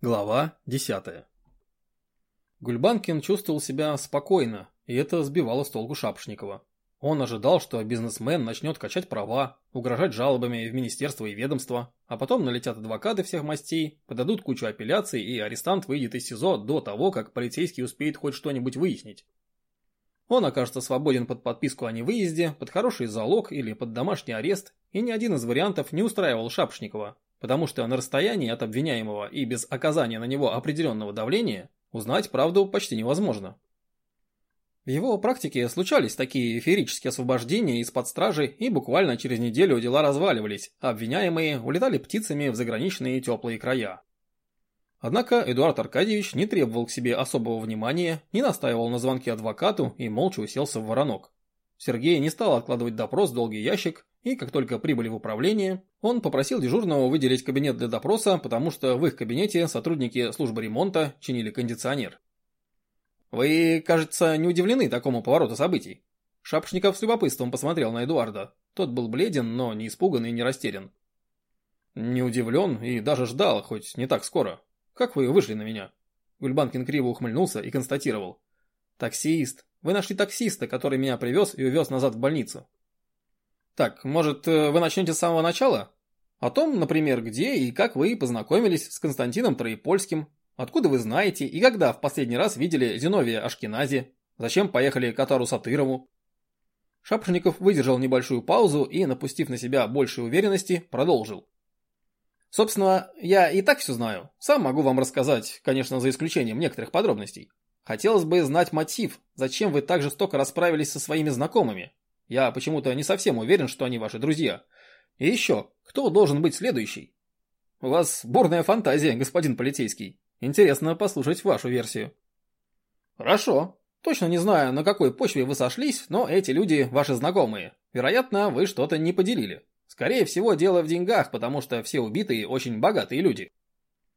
Глава 10. Гульбанкин чувствовал себя спокойно, и это сбивало с толку Шапошникова. Он ожидал, что бизнесмен начнет качать права, угрожать жалобами в министерство и ведомство, а потом налетят адвокаты всех мастей, подадут кучу апелляций, и арестант выйдет из СИЗО до того, как полицейский успеет хоть что-нибудь выяснить. Он окажется свободен под подписку о невыезде, под хороший залог или под домашний арест, и ни один из вариантов не устраивал Шапошникова, потому что на расстоянии от обвиняемого и без оказания на него определенного давления узнать правду почти невозможно. В его практике случались такие эфирические освобождения из-под стражи, и буквально через неделю дела разваливались, а обвиняемые улетали птицами в заграничные теплые края. Однако Эдуард Аркадьевич не требовал к себе особого внимания, не настаивал на звонке адвокату и молча уселся в воронок. Сергей не стал откладывать допрос в долгий ящик, и как только прибыли в управление, он попросил дежурного выделить кабинет для допроса, потому что в их кабинете сотрудники службы ремонта чинили кондиционер. «Вы, кажется, не удивлены такому повороту событий?» Шапшников с любопытством посмотрел на Эдуарда. Тот был бледен, но не испуган и не растерян. «Не удивлен и даже ждал, хоть не так скоро. Как вы вышли на меня?» Гульбанкин криво ухмыльнулся и констатировал. «Таксист. Вы нашли таксиста, который меня привез и увез назад в больницу. Так, может, э, вы начнете с самого начала? О том, например, где и как вы познакомились с Константином Троепольским, откуда вы знаете и когда в последний раз видели Зиновия Ашкенази, зачем поехали к Атару Сатырову. Шапошников выдержал небольшую паузу и, напустив на себя большей уверенности, продолжил. Собственно, я и так все знаю. Сам могу вам рассказать, конечно, за исключением некоторых подробностей. Хотелось бы знать мотив, зачем вы так жестоко расправились со своими знакомыми. Я почему-то не совсем уверен, что они ваши друзья. И еще, кто должен быть следующий? У вас бурная фантазия, господин полицейский. Интересно послушать вашу версию. Хорошо. Точно не знаю, на какой почве вы сошлись, но эти люди ваши знакомые. Вероятно, вы что-то не поделили. Скорее всего, дело в деньгах, потому что все убитые очень богатые люди.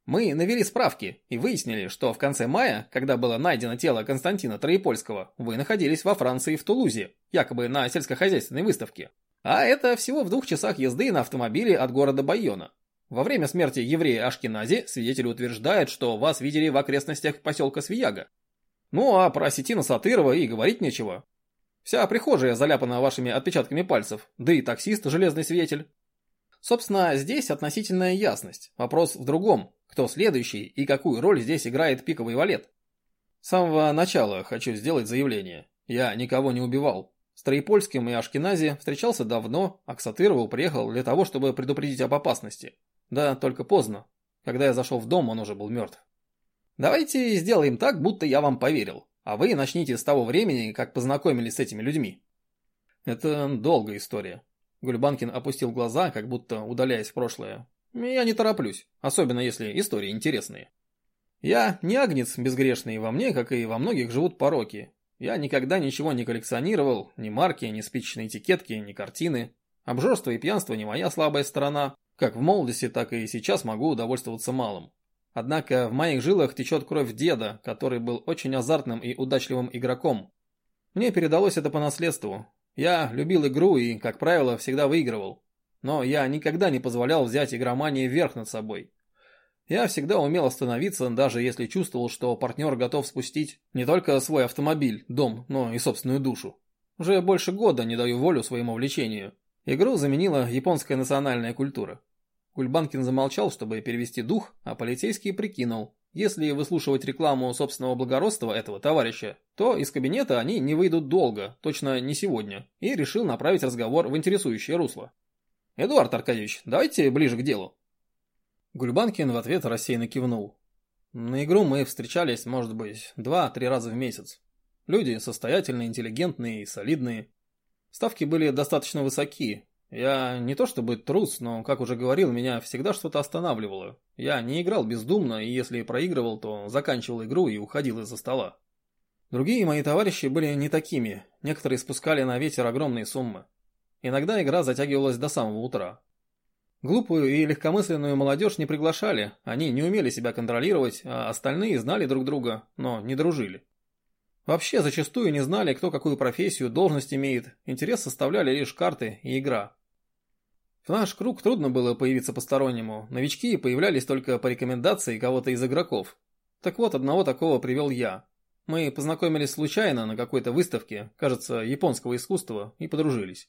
Мы навели справки и выяснили, что в конце мая, когда было найдено тело Константина Троепольского, вы находились во Франции в Тулузе, якобы на сельскохозяйственной выставке. А это всего в двух часах езды на автомобиле от города Байона. Во время смерти еврея Ашкенази свидетели утверждают, что вас видели в окрестностях поселка Свияга. Ну а про Сетина Сатырова и говорить нечего. Вся прихожая заляпана вашими отпечатками пальцев, да и таксист железный свидетель. Собственно, здесь относительная ясность. Вопрос в другом. Кто следующий и какую роль здесь играет пиковый валет? С самого начала хочу сделать заявление. Я никого не убивал. С Троепольским и Ашкенази встречался давно, а к Сатырову приехал для того, чтобы предупредить об опасности. Да, только поздно. Когда я зашел в дом, он уже был мертв. Давайте сделаем так, будто я вам поверил, а вы начните с того времени, как познакомились с этими людьми. Это долгая история. Гульбанкин опустил глаза, как будто удаляясь в прошлое. Я не тороплюсь, особенно если истории интересные. Я не агнец безгрешный, во мне, как и во многих, живут пороки. Я никогда ничего не коллекционировал, ни марки, ни спичечные этикетки, ни картины. Обжорство и пьянство не моя слабая сторона. Как в молодости, так и сейчас могу удовольствоваться малым. Однако в моих жилах течет кровь деда, который был очень азартным и удачливым игроком. Мне передалось это по наследству. Я любил игру и, как правило, всегда выигрывал но я никогда не позволял взять игромании верх над собой. Я всегда умел остановиться, даже если чувствовал, что партнер готов спустить не только свой автомобиль, дом, но и собственную душу. Уже больше года не даю волю своему влечению. Игру заменила японская национальная культура. Кульбанкин замолчал, чтобы перевести дух, а полицейский прикинул, если выслушивать рекламу собственного благородства этого товарища, то из кабинета они не выйдут долго, точно не сегодня, и решил направить разговор в интересующее русло. Эдуард Аркадьевич, давайте ближе к делу. Гульбанкин в ответ рассеянно кивнул. На игру мы встречались, может быть, два-три раза в месяц. Люди состоятельные, интеллигентные и солидные. Ставки были достаточно высоки. Я не то чтобы трус, но, как уже говорил, меня всегда что-то останавливало. Я не играл бездумно, и если проигрывал, то заканчивал игру и уходил из-за стола. Другие мои товарищи были не такими. Некоторые спускали на ветер огромные суммы. Иногда игра затягивалась до самого утра. Глупую и легкомысленную молодежь не приглашали, они не умели себя контролировать, а остальные знали друг друга, но не дружили. Вообще зачастую не знали, кто какую профессию, должность имеет, интерес составляли лишь карты и игра. В наш круг трудно было появиться постороннему, новички появлялись только по рекомендации кого-то из игроков. Так вот, одного такого привел я. Мы познакомились случайно на какой-то выставке, кажется, японского искусства, и подружились.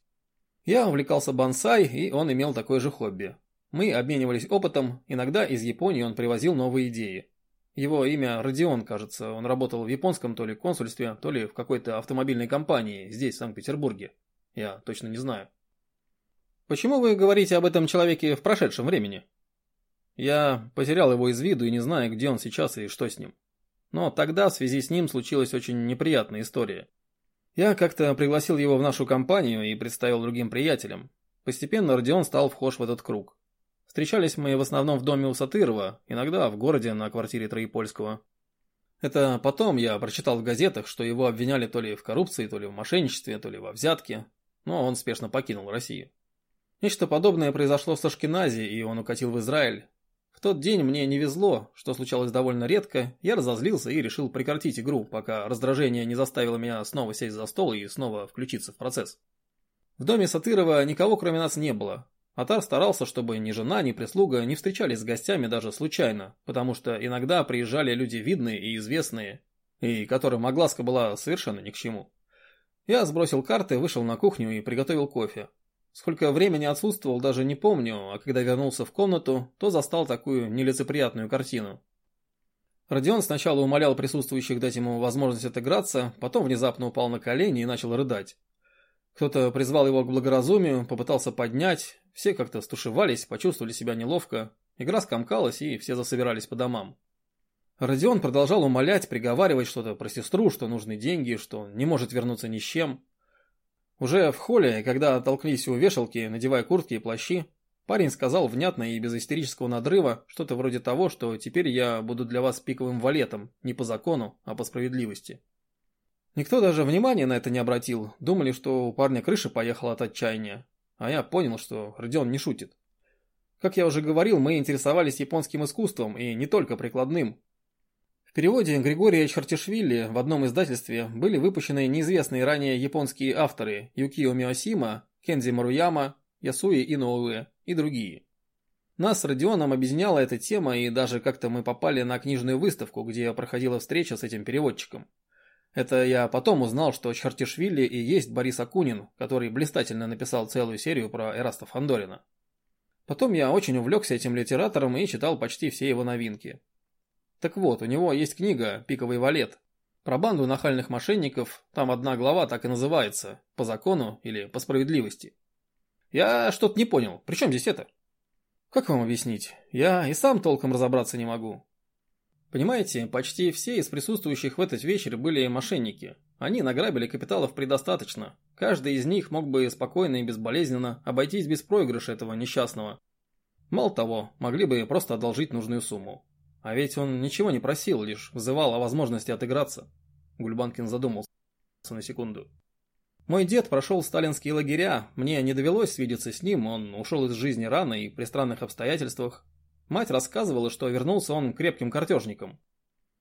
Я увлекался бонсай, и он имел такое же хобби. Мы обменивались опытом, иногда из Японии он привозил новые идеи. Его имя Родион, кажется, он работал в японском то ли консульстве, то ли в какой-то автомобильной компании здесь, в Санкт-Петербурге. Я точно не знаю. Почему вы говорите об этом человеке в прошедшем времени? Я потерял его из виду и не знаю, где он сейчас и что с ним. Но тогда в связи с ним случилась очень неприятная история. Я как-то пригласил его в нашу компанию и представил другим приятелям. Постепенно Родион стал вхож в этот круг. Встречались мы в основном в доме у Сатырова, иногда в городе на квартире Троепольского. Это потом я прочитал в газетах, что его обвиняли то ли в коррупции, то ли в мошенничестве, то ли во взятке, но он спешно покинул Россию. Нечто подобное произошло с Ашкенази, и он укатил в Израиль. В тот день мне не везло, что случалось довольно редко, я разозлился и решил прекратить игру, пока раздражение не заставило меня снова сесть за стол и снова включиться в процесс. В доме Сатырова никого кроме нас не было, Атар старался, чтобы ни жена, ни прислуга не встречались с гостями даже случайно, потому что иногда приезжали люди видные и известные, и которым огласка была совершенно ни к чему. Я сбросил карты, вышел на кухню и приготовил кофе. Сколько времени отсутствовал, даже не помню, а когда вернулся в комнату, то застал такую нелицеприятную картину. Родион сначала умолял присутствующих дать ему возможность отыграться, потом внезапно упал на колени и начал рыдать. Кто-то призвал его к благоразумию, попытался поднять, все как-то стушевались, почувствовали себя неловко, игра скомкалась и все засобирались по домам. Родион продолжал умолять, приговаривать что-то про сестру, что нужны деньги, что не может вернуться ни с чем. Уже в холле, когда толклись у вешалки, надевая куртки и плащи, парень сказал внятно и без истерического надрыва что-то вроде того, что теперь я буду для вас пиковым валетом, не по закону, а по справедливости. Никто даже внимания на это не обратил, думали, что у парня крыша поехала от отчаяния, а я понял, что Родион не шутит. Как я уже говорил, мы интересовались японским искусством, и не только прикладным. В переводе Григория Чартишвили в одном издательстве были выпущены неизвестные ранее японские авторы Юкио Миосима, Кензи Маруяма, Ясуи Иноуэ и другие. Нас с Родионом объединяла эта тема, и даже как-то мы попали на книжную выставку, где проходила встреча с этим переводчиком. Это я потом узнал, что Чартишвили и есть Борис Акунин, который блистательно написал целую серию про Эраста Фандорина. Потом я очень увлекся этим литератором и читал почти все его новинки. Так вот, у него есть книга «Пиковый валет». Про банду нахальных мошенников, там одна глава так и называется, по закону или по справедливости. Я что-то не понял, при чем здесь это? Как вам объяснить? Я и сам толком разобраться не могу. Понимаете, почти все из присутствующих в этот вечер были мошенники. Они награбили капиталов предостаточно. Каждый из них мог бы спокойно и безболезненно обойтись без проигрыша этого несчастного. Мало того, могли бы просто одолжить нужную сумму. А ведь он ничего не просил, лишь взывал о возможности отыграться. Гульбанкин задумался на секунду. Мой дед прошел сталинские лагеря, мне не довелось видеться с ним, он ушел из жизни рано и при странных обстоятельствах, Мать рассказывала, что вернулся он крепким картежником.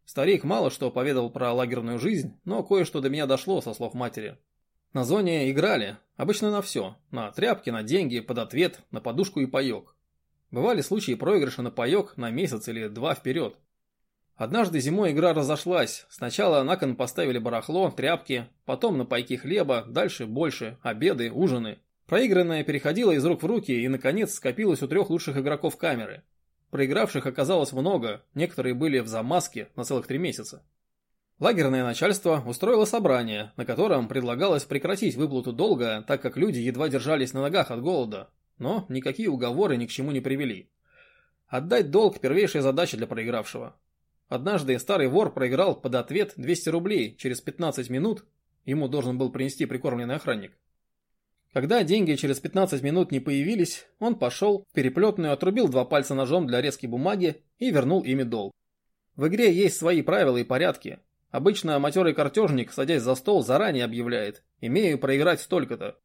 Старик мало что поведал про лагерную жизнь, но кое-что до меня дошло со слов матери. На зоне играли, обычно на все, на тряпки, на деньги, под ответ, на подушку и паек. Бывали случаи проигрыша на паек на месяц или два вперед. Однажды зимой игра разошлась, сначала на кон поставили барахло, тряпки, потом на пайки хлеба, дальше больше, обеды, ужины. Проигранное переходило из рук в руки и, наконец, скопилось у трех лучших игроков камеры. Проигравших оказалось много, некоторые были в замазке на целых три месяца. Лагерное начальство устроило собрание, на котором предлагалось прекратить выплату долга, так как люди едва держались на ногах от голода, но никакие уговоры ни к чему не привели. Отдать долг – первейшая задача для проигравшего. Однажды старый вор проиграл под ответ 200 рублей, через 15 минут ему должен был принести прикормленный охранник. Когда деньги через 15 минут не появились, он пошел в переплетную, отрубил два пальца ножом для резки бумаги и вернул ими долг. В игре есть свои правила и порядки. Обычно матерый картежник, садясь за стол, заранее объявляет «имею проиграть столько-то».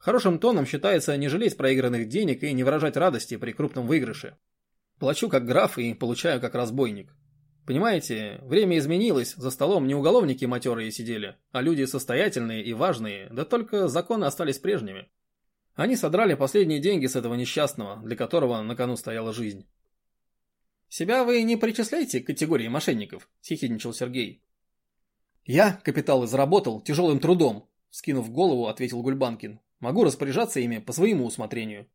Хорошим тоном считается не жалеть проигранных денег и не выражать радости при крупном выигрыше. Плачу как граф и получаю как разбойник. Понимаете, время изменилось, за столом не уголовники матерые сидели, а люди состоятельные и важные, да только законы остались прежними. Они содрали последние деньги с этого несчастного, для которого на кону стояла жизнь. «Себя вы не причисляете к категории мошенников?» – съехидничал Сергей. «Я капиталы заработал тяжелым трудом», – скинув голову, ответил Гульбанкин. «Могу распоряжаться ими по своему усмотрению».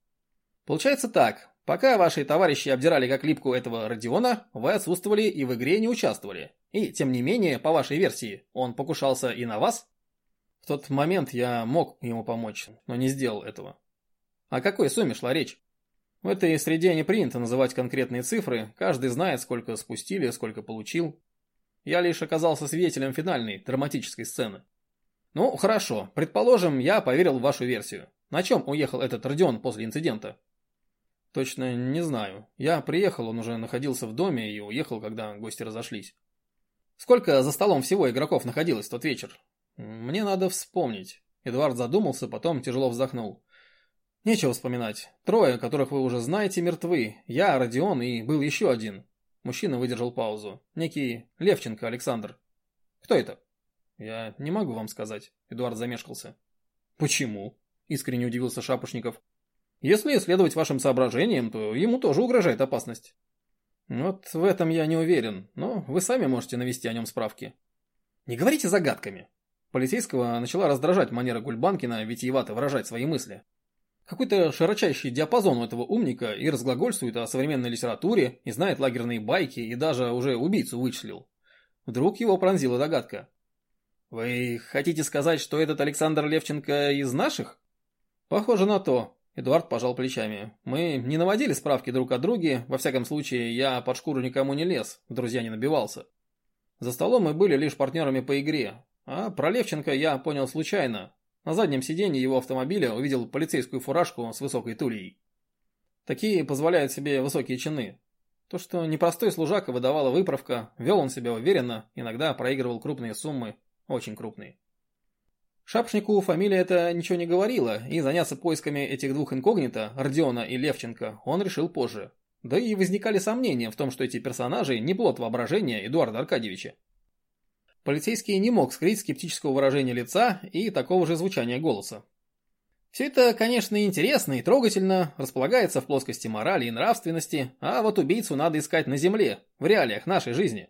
«Получается так. Пока ваши товарищи обдирали как липку этого Родиона, вы отсутствовали и в игре не участвовали. И, тем не менее, по вашей версии, он покушался и на вас?» В тот момент я мог ему помочь, но не сделал этого. О какой сумме шла речь? В этой среде не принято называть конкретные цифры, каждый знает, сколько спустили, сколько получил. Я лишь оказался свидетелем финальной, драматической сцены. Ну, хорошо, предположим, я поверил в вашу версию. На чем уехал этот Родион после инцидента? Точно не знаю. Я приехал, он уже находился в доме и уехал, когда гости разошлись. Сколько за столом всего игроков находилось в тот вечер? Мне надо вспомнить. Эдуард задумался, потом тяжело вздохнул. Нечего вспоминать. Трое, которых вы уже знаете, мертвы. Я, Родион и был еще один. Мужчина выдержал паузу. Некий Левченко Александр. Кто это? Я не могу вам сказать. Эдуард замешкался. Почему? Искренне удивился Шапошников. Если следовать вашим соображениям, то ему тоже угрожает опасность. Вот в этом я не уверен, но вы сами можете навести о нем справки. Не говорите загадками. Полицейского начала раздражать манера Гульбанкина витиевато выражать свои мысли. Какой-то широчайший диапазон у этого умника и разглагольствует о современной литературе, и знает лагерные байки, и даже уже убийцу вычислил. Вдруг его пронзила догадка. «Вы хотите сказать, что этот Александр Левченко из наших?» «Похоже на то», — Эдуард пожал плечами. «Мы не наводили справки друг о друге, во всяком случае, я под шкуру никому не лез, в друзья не набивался. За столом мы были лишь партнерами по игре, а про Левченко я понял случайно, на заднем сиденье его автомобиля увидел полицейскую фуражку с высокой тульей. Такие позволяют себе высокие чины. То, что непростой служака выдавала выправка, вел он себя уверенно, иногда проигрывал крупные суммы, очень крупные. Шапшнику фамилия это ничего не говорила, и заняться поисками этих двух инкогнито, Родиона и Левченко, он решил позже. Да и возникали сомнения в том, что эти персонажи не плод воображения Эдуарда Аркадьевича. Полицейский не мог скрыть скептического выражения лица и такого же звучания голоса. Все это, конечно, интересно и трогательно, располагается в плоскости морали и нравственности, а вот убийцу надо искать на земле, в реалиях нашей жизни.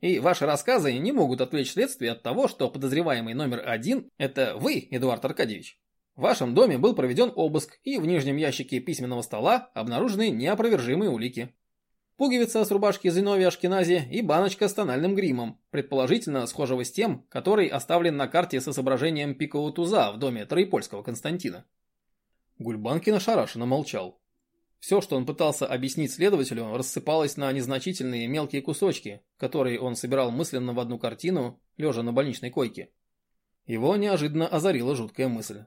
И ваши рассказы не могут отвлечь следствие от того, что подозреваемый номер один – это вы, Эдуард Аркадьевич. В вашем доме был проведен обыск, и в нижнем ящике письменного стола обнаружены неопровержимые улики пуговица с рубашки Зиновия Ашкенази и баночка с тональным гримом, предположительно схожего с тем, который оставлен на карте с изображением пикового туза в доме Троепольского Константина. Гульбанкин ошарашенно молчал. Все, что он пытался объяснить следователю, рассыпалось на незначительные мелкие кусочки, которые он собирал мысленно в одну картину, лежа на больничной койке. Его неожиданно озарила жуткая мысль.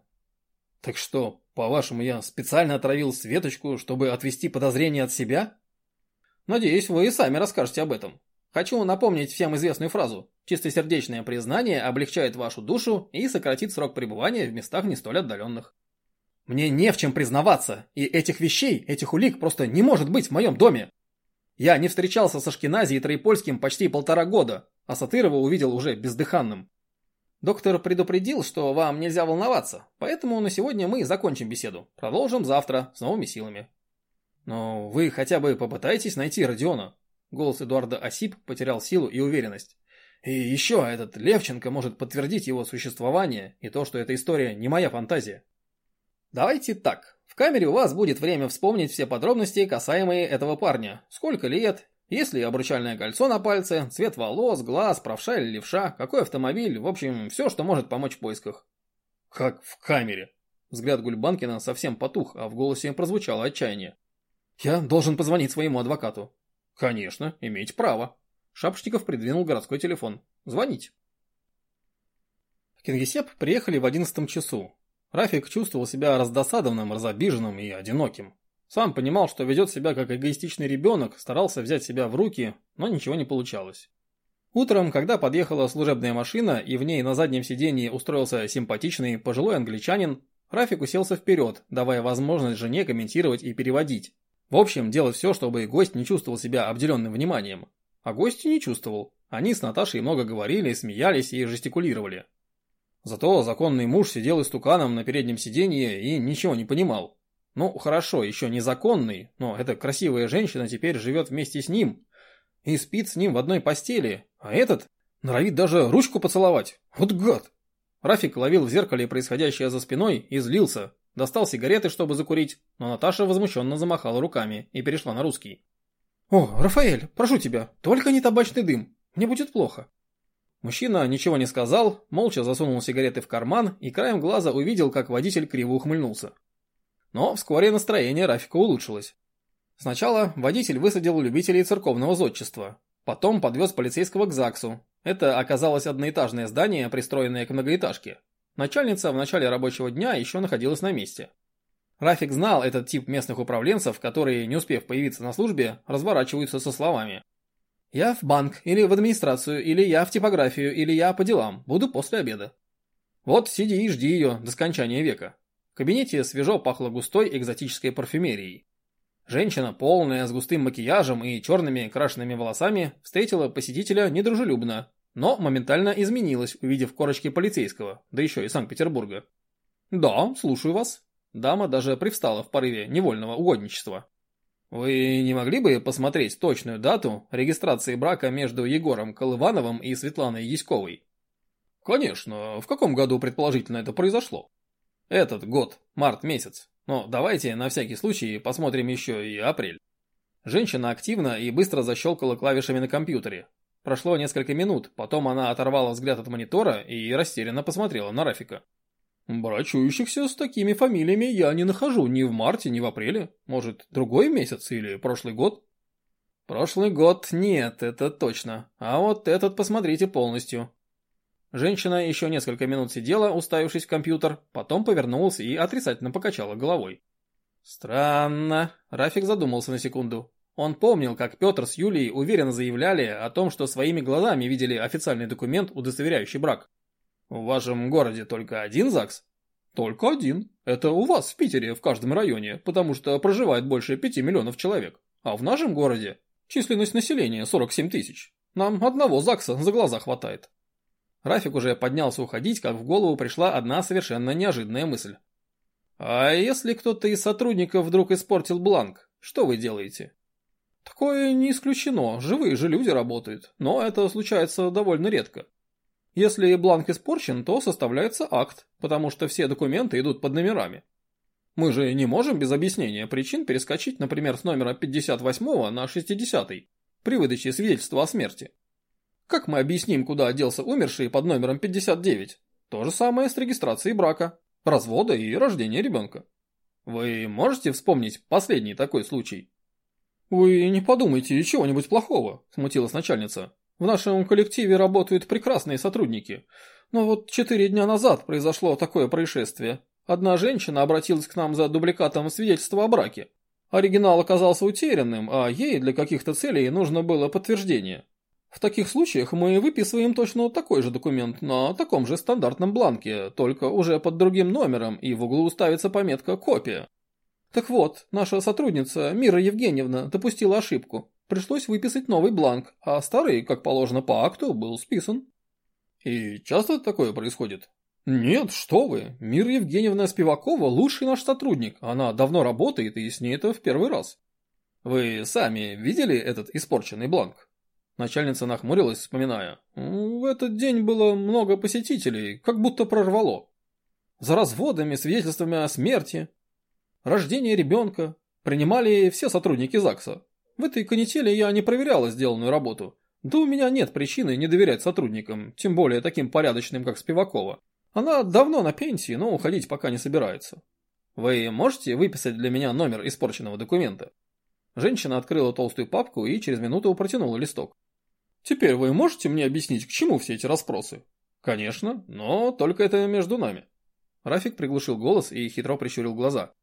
«Так что, по-вашему, я специально отравил Светочку, чтобы отвести подозрения от себя?» Надеюсь, вы и сами расскажете об этом. Хочу напомнить всем известную фразу. Чистосердечное признание облегчает вашу душу и сократит срок пребывания в местах не столь отдаленных. Мне не в чем признаваться, и этих вещей, этих улик просто не может быть в моем доме. Я не встречался со Шкинази и Троепольским почти полтора года, а Сатырова увидел уже бездыханным. Доктор предупредил, что вам нельзя волноваться, поэтому на сегодня мы закончим беседу. Продолжим завтра с новыми силами. Но вы хотя бы попытайтесь найти Родиона. Голос Эдуарда осип, потерял силу и уверенность. И еще этот Левченко может подтвердить его существование и то, что эта история не моя фантазия. Давайте так. В камере у вас будет время вспомнить все подробности, касаемые этого парня. Сколько лет, есть ли обручальное кольцо на пальце, цвет волос, глаз, правша или левша, какой автомобиль, в общем, все, что может помочь в поисках. Как в камере? Взгляд Гульбанкина совсем потух, а в голосе прозвучало отчаяние. Я должен позвонить своему адвокату. Конечно, имеете право. Шапошников придвинул городской телефон. Звоните. В Кингисепп приехали в одиннадцатом часу. Рафик чувствовал себя раздосадованным, разобиженным и одиноким. Сам понимал, что ведет себя как эгоистичный ребенок, старался взять себя в руки, но ничего не получалось. Утром, когда подъехала служебная машина и в ней на заднем сидении устроился симпатичный пожилой англичанин, Рафик уселся вперед, давая возможность жене комментировать и переводить. В общем, делать все, чтобы гость не чувствовал себя обделенным вниманием. А гость не чувствовал. Они с Наташей много говорили, смеялись и жестикулировали. Зато законный муж сидел истуканом на переднем сиденье и ничего не понимал. Ну, хорошо, еще незаконный, но эта красивая женщина теперь живет вместе с ним и спит с ним в одной постели, а этот норовит даже ручку поцеловать. Вот гад! Рафик ловил в зеркале происходящее за спиной и злился. Достал сигареты, чтобы закурить, но Наташа возмущенно замахала руками и перешла на русский. «О, Рафаэль, прошу тебя, только не табачный дым, мне будет плохо». Мужчина ничего не сказал, молча засунул сигареты в карман и краем глаза увидел, как водитель криво ухмыльнулся. Но вскоре настроение Рафика улучшилось. Сначала водитель высадил любителей церковного зодчества, потом подвез полицейского к ЗАГСу. Это оказалось одноэтажное здание, пристроенное к многоэтажке. Начальница в начале рабочего дня еще находилась на месте. Рафик знал этот тип местных управленцев, которые, не успев появиться на службе, разворачиваются со словами. «Я в банк, или в администрацию, или я в типографию, или я по делам, буду после обеда». Вот сиди и жди ее до скончания века. В кабинете свежо пахло густой экзотической парфюмерией. Женщина, полная, с густым макияжем и черными крашенными волосами, встретила посетителя недружелюбно, но моментально изменилась, увидев корочки полицейского, да еще и Санкт-Петербурга. «Да, слушаю вас». Дама даже привстала в порыве невольного угодничества. «Вы не могли бы посмотреть точную дату регистрации брака между Егором Колывановым и Светланой Яськовой?» «Конечно. В каком году предположительно это произошло?» Этот год, март месяц. Но давайте на всякий случай посмотрим еще и апрель. Женщина активно и быстро защелкала клавишами на компьютере. Прошло несколько минут, потом она оторвала взгляд от монитора и растерянно посмотрела на Рафика. «Брачующихся с такими фамилиями я не нахожу ни в марте, ни в апреле. Может, другой месяц или прошлый год?» «Прошлый год нет, это точно. А вот этот посмотрите полностью. Женщина еще несколько минут сидела, уставившись в компьютер, потом повернулась и отрицательно покачала головой. Странно. Рафик задумался на секунду. Он помнил, как Петр с Юлией уверенно заявляли о том, что своими глазами видели официальный документ, удостоверяющий брак. В вашем городе только один ЗАГС? Только один. Это у вас в Питере в каждом районе, потому что проживает больше пяти миллионов человек. А в нашем городе численность населения 47 тысяч. Нам одного ЗАГСа за глаза хватает. Рафик уже поднялся уходить, как в голову пришла одна совершенно неожиданная мысль. «А если кто-то из сотрудников вдруг испортил бланк, что вы делаете?» «Такое не исключено, живые же люди работают, но это случается довольно редко. Если бланк испорчен, то составляется акт, потому что все документы идут под номерами. Мы же не можем без объяснения причин перескочить, например, с номера 58 на 60 при выдаче свидетельства о смерти. Как мы объясним, куда оделся умерший под номером 59? То же самое с регистрацией брака, развода и рождения ребенка. Вы можете вспомнить последний такой случай? Вы не подумайте чего-нибудь плохого, смутилась начальница. В нашем коллективе работают прекрасные сотрудники. Но вот четыре дня назад произошло такое происшествие. Одна женщина обратилась к нам за дубликатом свидетельства о браке. Оригинал оказался утерянным, а ей для каких-то целей нужно было подтверждение. В таких случаях мы выписываем точно такой же документ на таком же стандартном бланке, только уже под другим номером, и в углу ставится пометка «Копия». Так вот, наша сотрудница Мира Евгеньевна допустила ошибку. Пришлось выписать новый бланк, а старый, как положено по акту, был списан. И часто такое происходит? Нет, что вы, Мира Евгеньевна Спивакова лучший наш сотрудник, она давно работает и с ней это в первый раз. Вы сами видели этот испорченный бланк? Начальница нахмурилась, вспоминая. В этот день было много посетителей, как будто прорвало. За разводами, свидетельствами о смерти, рождение ребенка принимали все сотрудники ЗАГСа. В этой канители я не проверяла сделанную работу. Да у меня нет причины не доверять сотрудникам, тем более таким порядочным, как Спивакова. Она давно на пенсии, но уходить пока не собирается. Вы можете выписать для меня номер испорченного документа? Женщина открыла толстую папку и через минуту протянула листок. Теперь вы можете мне объяснить, к чему все эти расспросы? Конечно, но только это между нами. Рафик приглушил голос и хитро прищурил глаза.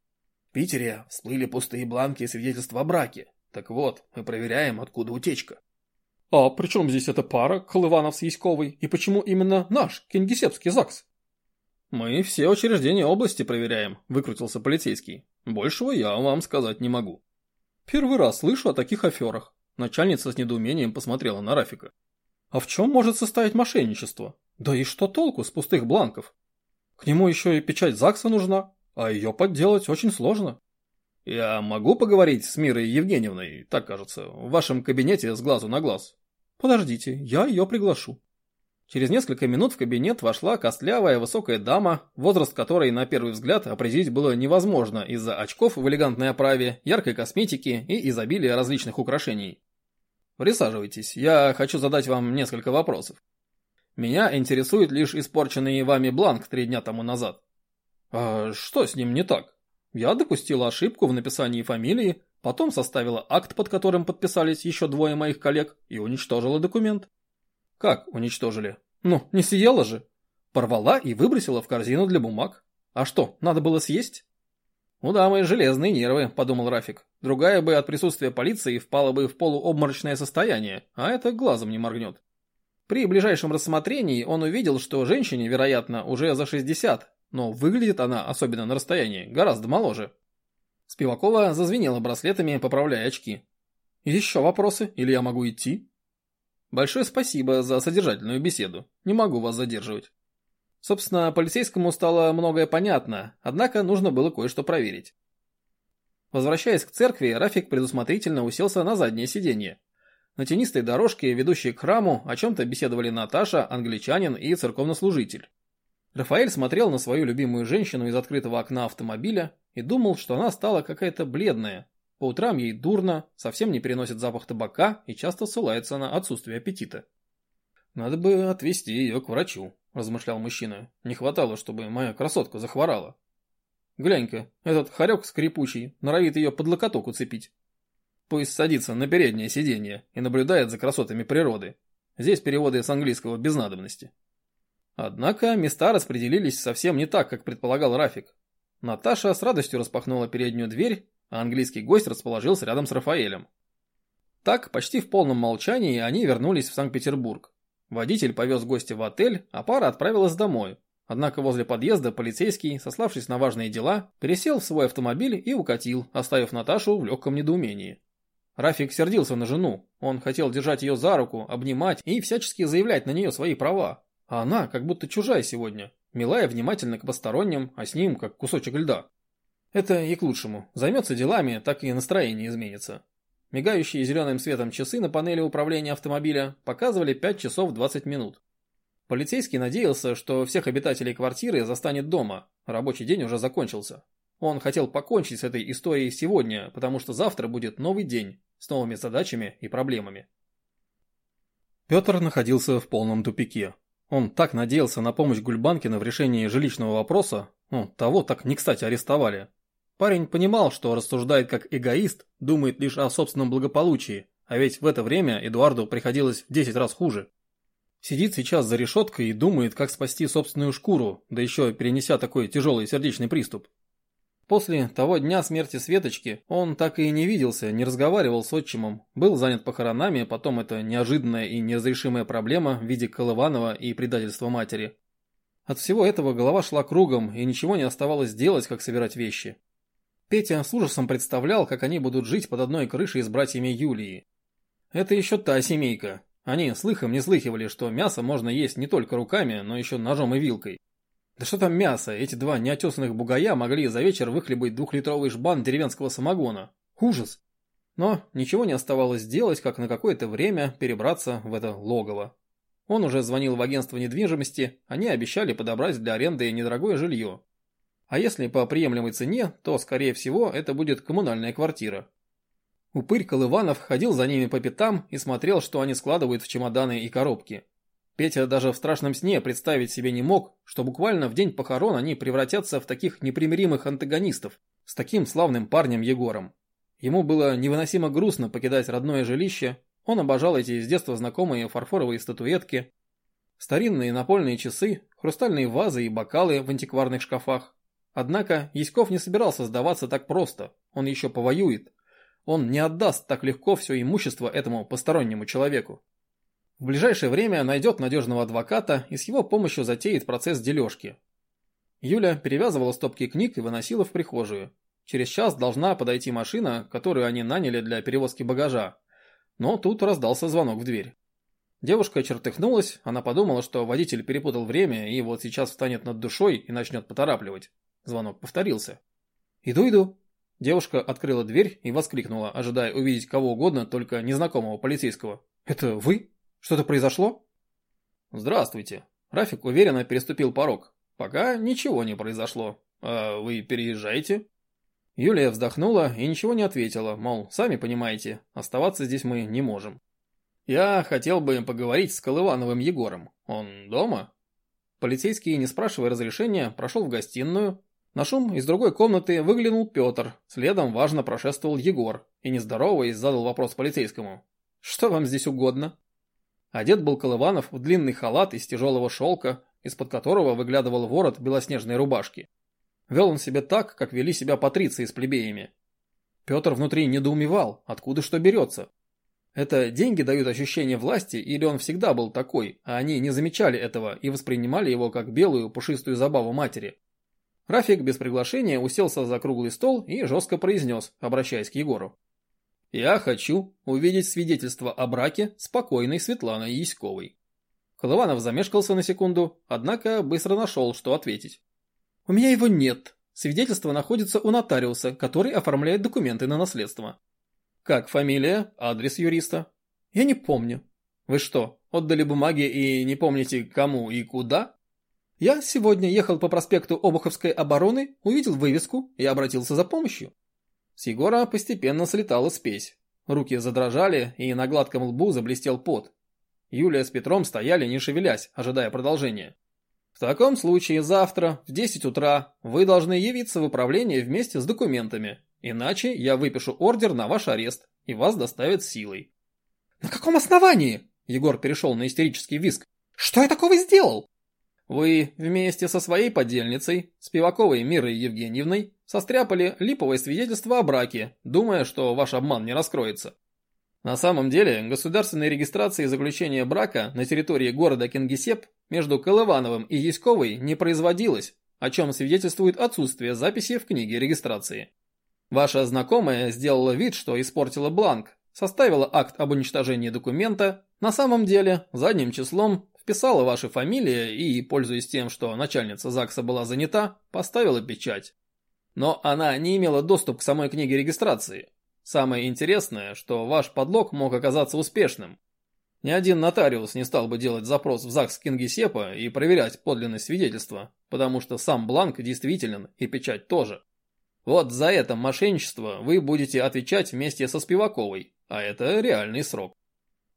В Питере всплыли пустые бланки свидетельства о браке. Так вот, мы проверяем, откуда утечка. А при чем здесь эта пара, Колыванов с Яськовой, и почему именно наш, Кингисеппский ЗАГС? Мы все учреждения области проверяем, выкрутился полицейский. Большего я вам сказать не могу. Первый раз слышу о таких аферах. Начальница с недоумением посмотрела на Рафика. А в чем может состоять мошенничество? Да и что толку с пустых бланков? К нему еще и печать ЗАГСа нужна, а ее подделать очень сложно. Я могу поговорить с Мирой Евгеньевной, так кажется, в вашем кабинете с глазу на глаз? Подождите, я ее приглашу. Через несколько минут в кабинет вошла костлявая высокая дама, возраст которой на первый взгляд определить было невозможно из-за очков в элегантной оправе, яркой косметики и изобилия различных украшений. Присаживайтесь, я хочу задать вам несколько вопросов. Меня интересует лишь испорченный вами бланк три дня тому назад. А что с ним не так? Я допустила ошибку в написании фамилии, потом составила акт, под которым подписались еще двое моих коллег, и уничтожила документ. Как уничтожили? Ну, не съела же. Порвала и выбросила в корзину для бумаг. А что, надо было съесть? «У дамы железные нервы», — подумал Рафик. «Другая бы от присутствия полиции впала бы в полуобморочное состояние, а это глазом не моргнет». При ближайшем рассмотрении он увидел, что женщине, вероятно, уже за 60, но выглядит она, особенно на расстоянии, гораздо моложе. Спивакова зазвенела браслетами, поправляя очки. «Еще вопросы? Или я могу идти?» «Большое спасибо за содержательную беседу. Не могу вас задерживать». Собственно, полицейскому стало многое понятно, однако нужно было кое-что проверить. Возвращаясь к церкви, Рафик предусмотрительно уселся на заднее сиденье. На тенистой дорожке, ведущей к храму, о чем-то беседовали Наташа, англичанин и церковнослужитель. Рафаэль смотрел на свою любимую женщину из открытого окна автомобиля и думал, что она стала какая-то бледная. По утрам ей дурно, совсем не переносит запах табака и часто ссылается на отсутствие аппетита. «Надо бы отвезти ее к врачу», – размышлял мужчина. «Не хватало, чтобы моя красотка захворала». «Глянь-ка, этот хорек скрипучий норовит ее под локоток уцепить». Пусть садится на переднее сиденье и наблюдает за красотами природы. Здесь переводы с английского без надобности. Однако места распределились совсем не так, как предполагал Рафик. Наташа с радостью распахнула переднюю дверь, а английский гость расположился рядом с Рафаэлем. Так, почти в полном молчании, они вернулись в Санкт-Петербург. Водитель повез гостя в отель, а пара отправилась домой. Однако возле подъезда полицейский, сославшись на важные дела, пересел в свой автомобиль и укатил, оставив Наташу в легком недоумении. Рафик сердился на жену. Он хотел держать ее за руку, обнимать и всячески заявлять на нее свои права. А она как будто чужая сегодня, милая внимательно к посторонним, а с ним как кусочек льда. Это и к лучшему. Займется делами, так и настроение изменится. Мигающие зеленым светом часы на панели управления автомобиля показывали 5 часов 20 минут. Полицейский надеялся, что всех обитателей квартиры застанет дома, рабочий день уже закончился. Он хотел покончить с этой историей сегодня, потому что завтра будет новый день с новыми задачами и проблемами. Петр находился в полном тупике. Он так надеялся на помощь Гульбанкина в решении жилищного вопроса, ну, того так не кстати арестовали. Парень понимал, что рассуждает как эгоист, думает лишь о собственном благополучии, а ведь в это время Эдуарду приходилось в 10 раз хуже. Сидит сейчас за решеткой и думает, как спасти собственную шкуру, да еще перенеся такой тяжелый сердечный приступ. После того дня смерти Светочки он так и не виделся, не разговаривал с отчимом, был занят похоронами, потом это неожиданная и неразрешимая проблема в виде Колыванова и предательства матери. От всего этого голова шла кругом, и ничего не оставалось делать, как собирать вещи. Петя с ужасом представлял, как они будут жить под одной крышей с братьями Юлии. Это еще та семейка. Они слыхом не слыхивали, что мясо можно есть не только руками, но еще ножом и вилкой. Да что там мясо, эти два неотесанных бугая могли за вечер выхлебать двухлитровый жбан деревенского самогона. Ужас! Но ничего не оставалось делать, как на какое-то время перебраться в это логово. Он уже звонил в агентство недвижимости, они обещали подобрать для аренды недорогое жилье. А если по приемлемой цене, то, скорее всего, это будет коммунальная квартира. Упырь Колыванов ходил за ними по пятам и смотрел, что они складывают в чемоданы и коробки. Петя даже в страшном сне представить себе не мог, что буквально в день похорон они превратятся в таких непримиримых антагонистов с таким славным парнем Егором. Ему было невыносимо грустно покидать родное жилище, он обожал эти с детства знакомые фарфоровые статуэтки, старинные напольные часы, хрустальные вазы и бокалы в антикварных шкафах. Однако Яськов не собирался сдаваться так просто, он еще повоюет. Он не отдаст так легко все имущество этому постороннему человеку. В ближайшее время найдет надежного адвоката и с его помощью затеет процесс дележки. Юля перевязывала стопки книг и выносила в прихожую. Через час должна подойти машина, которую они наняли для перевозки багажа. Но тут раздался звонок в дверь. Девушка чертыхнулась, она подумала, что водитель перепутал время и вот сейчас встанет над душой и начнет поторапливать. Звонок повторился. «Иду, иду». Девушка открыла дверь и воскликнула, ожидая увидеть кого угодно, только незнакомого полицейского. «Это вы? Что-то произошло?» «Здравствуйте». Рафик уверенно переступил порог. «Пока ничего не произошло. А вы переезжаете?» Юлия вздохнула и ничего не ответила, мол, сами понимаете, оставаться здесь мы не можем. «Я хотел бы поговорить с Колывановым Егором. Он дома?» Полицейский, не спрашивая разрешения, прошел в гостиную. На шум из другой комнаты выглянул Петр, следом важно прошествовал Егор и, не здороваясь, задал вопрос полицейскому. «Что вам здесь угодно?» Одет был Колыванов в длинный халат из тяжелого шелка, из-под которого выглядывал ворот белоснежной рубашки. Вел он себя так, как вели себя патриции с плебеями. Петр внутри недоумевал, откуда что берется. Это деньги дают ощущение власти, или он всегда был такой, а они не замечали этого и воспринимали его как белую пушистую забаву матери. Рафик без приглашения уселся за круглый стол и жестко произнес, обращаясь к Егору. «Я хочу увидеть свидетельство о браке спокойной Светланы Яськовой». Колыванов замешкался на секунду, однако быстро нашел, что ответить. «У меня его нет. Свидетельство находится у нотариуса, который оформляет документы на наследство. Как фамилия, адрес юриста? Я не помню. Вы что, отдали бумаги и не помните кому и куда? Я сегодня ехал по проспекту Обуховской обороны, увидел вывеску и обратился за помощью. С Егора постепенно слетала спесь. Руки задрожали, и на гладком лбу заблестел пот. Юлия с Петром стояли, не шевелясь, ожидая продолжения. В таком случае завтра в 10 утра вы должны явиться в управление вместе с документами, Иначе я выпишу ордер на ваш арест, и вас доставят силой. На каком основании? Егор перешел на истерический визг. Что я такого сделал? Вы вместе со своей подельницей, Спиваковой Мирой Евгеньевной, состряпали липовое свидетельство о браке, думая, что ваш обман не раскроется. На самом деле, государственной регистрации заключения брака на территории города Кингисепп между Колывановым и Яськовой не производилось, о чем свидетельствует отсутствие записи в книге регистрации. Ваша знакомая сделала вид, что испортила бланк, составила акт об уничтожении документа, на самом деле задним числом вписала ваши фамилии и, пользуясь тем, что начальница ЗАГСа была занята, поставила печать. Но она не имела доступ к самой книге регистрации. Самое интересное, что ваш подлог мог оказаться успешным. Ни один нотариус не стал бы делать запрос в ЗАГС Кингисеппа и проверять подлинность свидетельства, потому что сам бланк действителен и печать тоже. Вот за это мошенничество вы будете отвечать вместе со Спиваковой, а это реальный срок.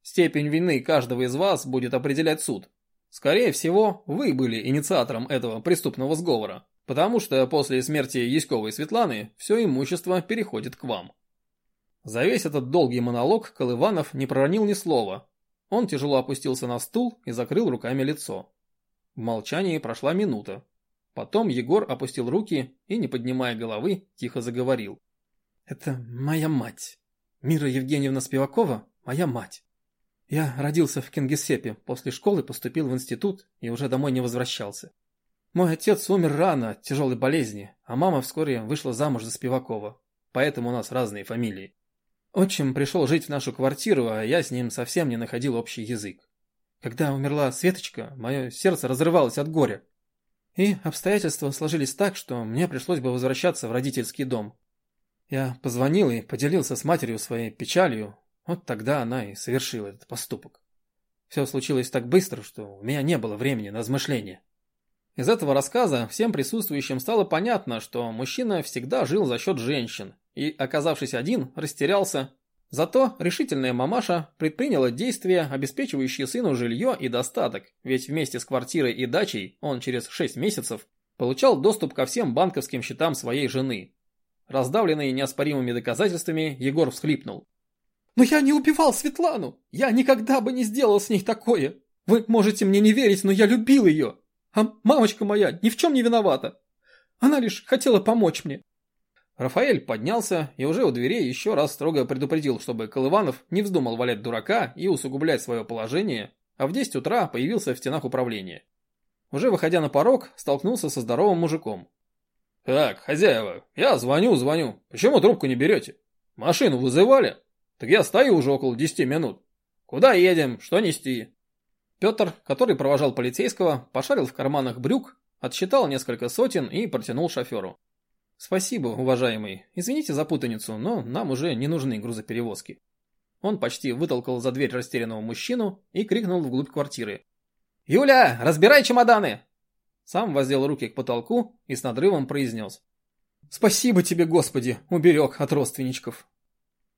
Степень вины каждого из вас будет определять суд. Скорее всего, вы были инициатором этого преступного сговора, потому что после смерти Яськовой Светланы все имущество переходит к вам. За весь этот долгий монолог Колыванов не проронил ни слова. Он тяжело опустился на стул и закрыл руками лицо. В молчании прошла минута, Потом Егор опустил руки и, не поднимая головы, тихо заговорил. «Это моя мать. Мира Евгеньевна Спивакова – моя мать. Я родился в Кингисеппе, после школы поступил в институт и уже домой не возвращался. Мой отец умер рано от тяжелой болезни, а мама вскоре вышла замуж за Спивакова, поэтому у нас разные фамилии. Отчим пришел жить в нашу квартиру, а я с ним совсем не находил общий язык. Когда умерла Светочка, мое сердце разрывалось от горя. И обстоятельства сложились так, что мне пришлось бы возвращаться в родительский дом. Я позвонил и поделился с матерью своей печалью. Вот тогда она и совершила этот поступок. Все случилось так быстро, что у меня не было времени на размышления. Из этого рассказа всем присутствующим стало понятно, что мужчина всегда жил за счет женщин и, оказавшись один, растерялся Зато решительная мамаша предприняла действия, обеспечивающие сыну жилье и достаток, ведь вместе с квартирой и дачей он через 6 месяцев получал доступ ко всем банковским счетам своей жены. Раздавленный неоспоримыми доказательствами, Егор всхлипнул. «Но я не убивал Светлану! Я никогда бы не сделал с ней такое! Вы можете мне не верить, но я любил ее! А мамочка моя ни в чем не виновата! Она лишь хотела помочь мне!» Рафаэль поднялся и уже у дверей еще раз строго предупредил, чтобы Колыванов не вздумал валять дурака и усугублять свое положение, а в 10 утра появился в стенах управления. Уже выходя на порог, столкнулся со здоровым мужиком. «Так, хозяева, я звоню, звоню. Почему трубку не берете? Машину вызывали? Так я стою уже около 10 минут. Куда едем? Что нести?» Петр, который провожал полицейского, пошарил в карманах брюк, отсчитал несколько сотен и протянул шоферу. «Спасибо, уважаемый. Извините за путаницу, но нам уже не нужны грузоперевозки». Он почти вытолкал за дверь растерянного мужчину и крикнул вглубь квартиры. «Юля, разбирай чемоданы!» Сам воздел руки к потолку и с надрывом произнес. «Спасибо тебе, Господи, уберег от родственничков!»